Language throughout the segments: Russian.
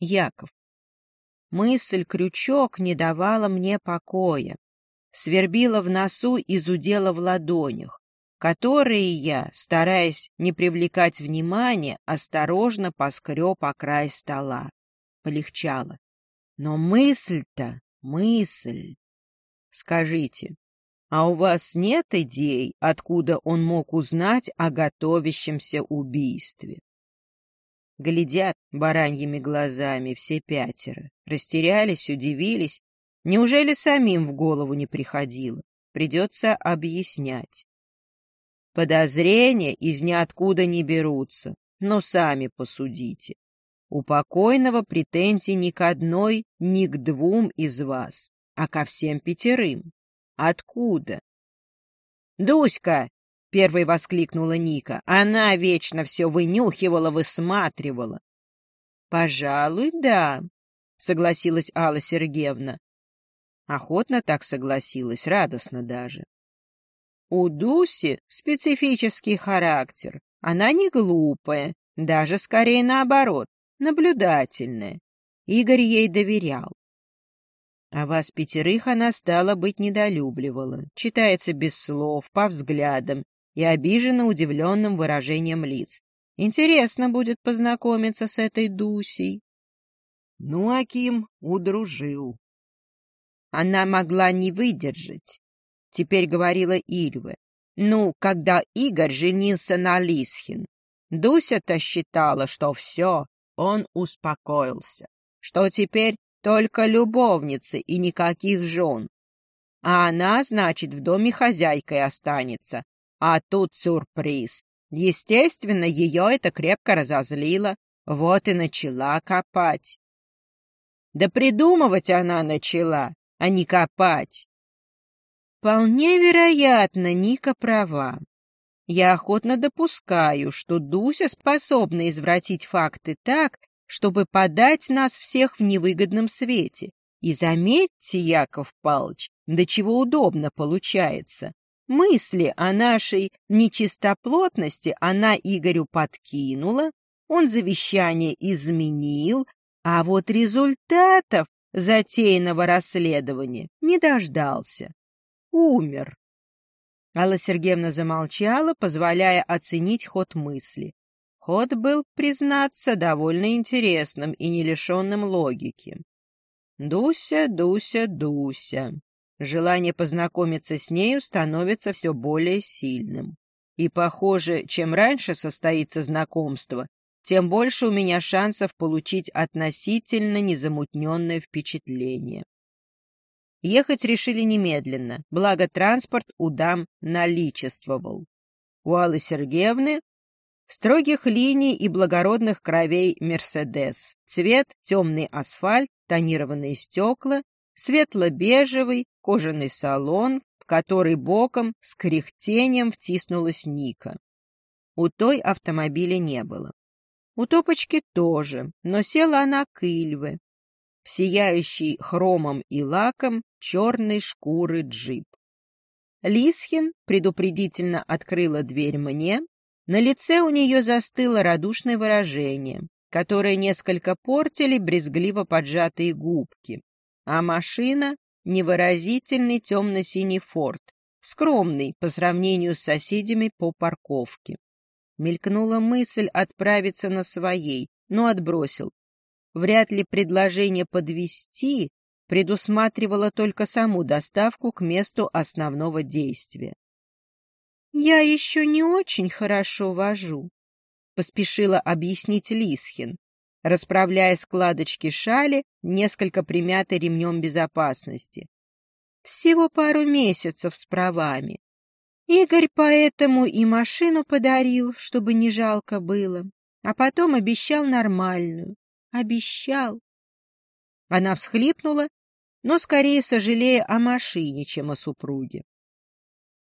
Яков. Мысль-крючок не давала мне покоя, свербила в носу и зудела в ладонях, которые я, стараясь не привлекать внимания, осторожно поскреб о край стола. Полегчало. Но мысль-то, мысль. Скажите, а у вас нет идей, откуда он мог узнать о готовящемся убийстве? Глядят бараньими глазами все пятеро. Растерялись, удивились. Неужели самим в голову не приходило? Придется объяснять. Подозрения из ниоткуда не берутся, но сами посудите. У покойного претензий ни к одной, ни к двум из вас, а ко всем пятерым. Откуда? «Дуська!» — первой воскликнула Ника. Она вечно все вынюхивала, высматривала. «Пожалуй, да», — согласилась Алла Сергеевна. Охотно так согласилась, радостно даже. У Дуси специфический характер. Она не глупая, даже скорее наоборот, наблюдательная. Игорь ей доверял. А вас пятерых она стала быть недолюбливала, читается без слов, по взглядам и обиженно удивленным выражением лиц. Интересно будет познакомиться с этой Дусей. Ну, Аким удружил. Она могла не выдержать. Теперь говорила Ильва. Ну, когда Игорь женился на Лисхин, Дуся-то считала, что все, он успокоился, что теперь только любовницы и никаких жен. А она, значит, в доме хозяйкой останется. А тут сюрприз. Естественно, ее это крепко разозлило. Вот и начала копать. Да придумывать она начала, а не копать. Вполне вероятно, Ника права. Я охотно допускаю, что Дуся способна извратить факты так, чтобы подать нас всех в невыгодном свете. И заметьте, Яков Палыч, до чего удобно получается. Мысли о нашей нечистоплотности она Игорю подкинула, он завещание изменил, а вот результатов затеянного расследования не дождался. Умер. Алла Сергеевна замолчала, позволяя оценить ход мысли. Ход был, признаться, довольно интересным и не лишенным логики. Дуся, Дуся, Дуся. Желание познакомиться с нею становится все более сильным. И, похоже, чем раньше состоится знакомство, тем больше у меня шансов получить относительно незамутненное впечатление. Ехать решили немедленно, благо транспорт у дам наличествовал. У Аллы Сергеевны строгих линий и благородных кровей «Мерседес». Цвет — темный асфальт, тонированные стекла, светло-бежевый кожаный салон, в который боком с кряхтением втиснулась Ника. У той автомобиля не было. У Топочки тоже, но села она к Ильве, в сияющий хромом и лаком черной шкуры джип. Лисхин предупредительно открыла дверь мне, на лице у нее застыло радушное выражение, которое несколько портили брезгливо поджатые губки, а машина — невыразительный темно-синий форт, скромный по сравнению с соседями по парковке. Мелькнула мысль отправиться на своей, но отбросил. Вряд ли предложение подвести предусматривало только саму доставку к месту основного действия. «Я еще не очень хорошо вожу», — поспешила объяснить Лисхин, расправляя складочки шали, несколько примятой ремнем безопасности. «Всего пару месяцев с правами. Игорь поэтому и машину подарил, чтобы не жалко было, а потом обещал нормальную. Обещал». Она всхлипнула, но скорее сожалея о машине, чем о супруге.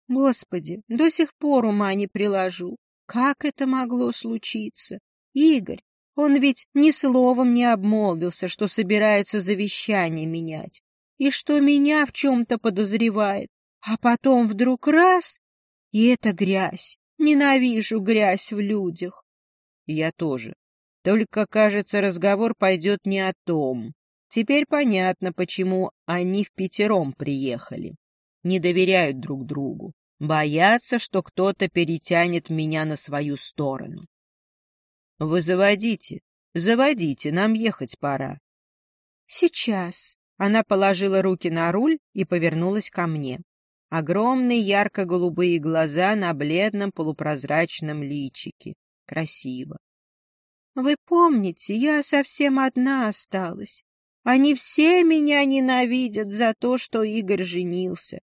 Господи, до сих пор ума не приложу. Как это могло случиться? Игорь, он ведь ни словом не обмолвился, что собирается завещание менять, и что меня в чем-то подозревает. А потом вдруг раз — и это грязь. Ненавижу грязь в людях. Я тоже. Только, кажется, разговор пойдет не о том. Теперь понятно, почему они в пятером приехали. Не доверяют друг другу. Боятся, что кто-то перетянет меня на свою сторону. — Вы заводите, заводите, нам ехать пора. — Сейчас. Она положила руки на руль и повернулась ко мне. Огромные ярко-голубые глаза на бледном полупрозрачном личике. Красиво. Вы помните, я совсем одна осталась. Они все меня ненавидят за то, что Игорь женился.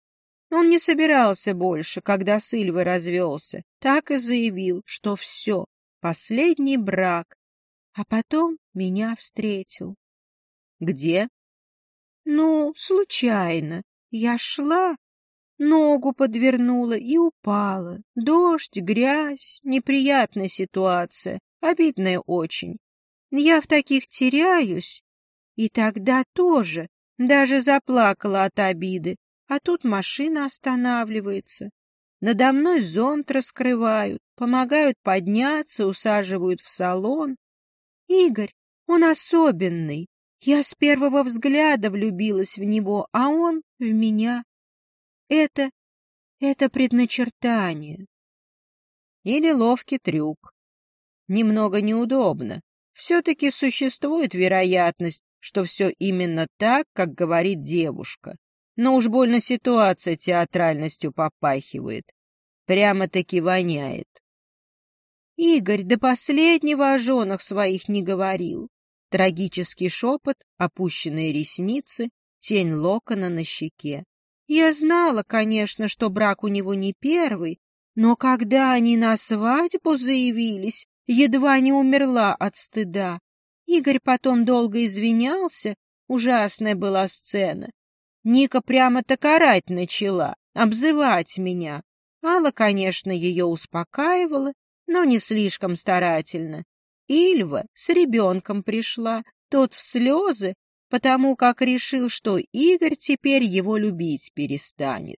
Он не собирался больше, когда с Ильвой развелся. Так и заявил, что все, последний брак. А потом меня встретил. Где? Ну, случайно. Я шла, ногу подвернула и упала. Дождь, грязь, неприятная ситуация. Обидное очень. Я в таких теряюсь. И тогда тоже даже заплакала от обиды. А тут машина останавливается. Надо мной зонт раскрывают, помогают подняться, усаживают в салон. Игорь, он особенный. Я с первого взгляда влюбилась в него, а он в меня. Это... это предначертание. Или ловкий трюк немного неудобно. Все-таки существует вероятность, что все именно так, как говорит девушка. Но уж больно ситуация театральностью попахивает. Прямо-таки воняет. Игорь до последнего о женах своих не говорил. Трагический шепот, опущенные ресницы, тень локона на щеке. Я знала, конечно, что брак у него не первый, но когда они на свадьбу заявились, едва не умерла от стыда. Игорь потом долго извинялся, ужасная была сцена. Ника прямо-так орать начала, обзывать меня. Алла, конечно, ее успокаивала, но не слишком старательно. Ильва с ребенком пришла, тот в слезы, потому как решил, что Игорь теперь его любить перестанет.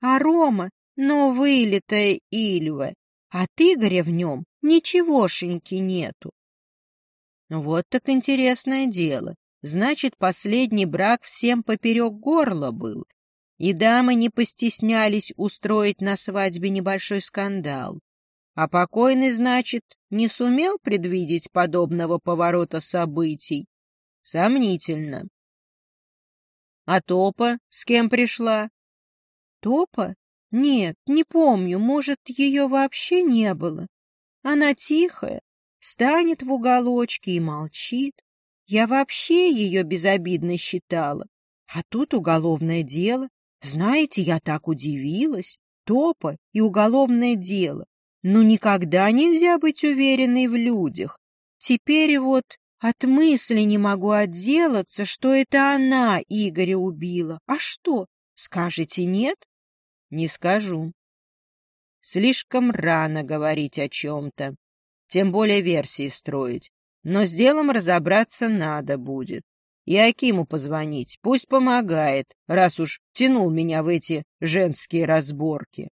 А Рома, но вылитая Ильва, от Игоря в нем Ничегошеньки нету. Вот так интересное дело. Значит, последний брак всем поперек горла был, и дамы не постеснялись устроить на свадьбе небольшой скандал. А покойный, значит, не сумел предвидеть подобного поворота событий? Сомнительно. А Топа с кем пришла? Топа? Нет, не помню, может, ее вообще не было. Она тихая, станет в уголочке и молчит. Я вообще ее безобидно считала. А тут уголовное дело. Знаете, я так удивилась. Топа и уголовное дело. Ну, никогда нельзя быть уверенной в людях. Теперь вот от мысли не могу отделаться, что это она Игоря убила. А что, скажете нет? Не скажу. Слишком рано говорить о чем-то, тем более версии строить. Но с делом разобраться надо будет. И Акиму позвонить, пусть помогает, раз уж тянул меня в эти женские разборки.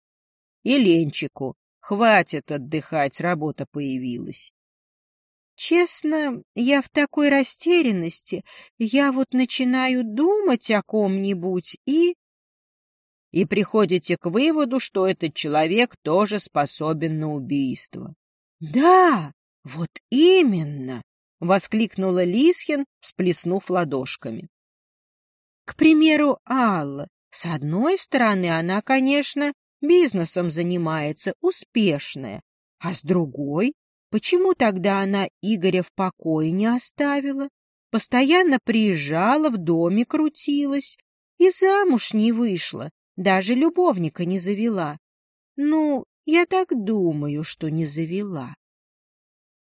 И Ленчику, хватит отдыхать, работа появилась. Честно, я в такой растерянности, я вот начинаю думать о ком-нибудь и и приходите к выводу, что этот человек тоже способен на убийство. — Да, вот именно! — воскликнула Лисхин, всплеснув ладошками. — К примеру, Алла. С одной стороны, она, конечно, бизнесом занимается, успешная, а с другой, почему тогда она Игоря в покое не оставила? Постоянно приезжала, в доме крутилась и замуж не вышла, даже любовника не завела. Ну, я так думаю, что не завела.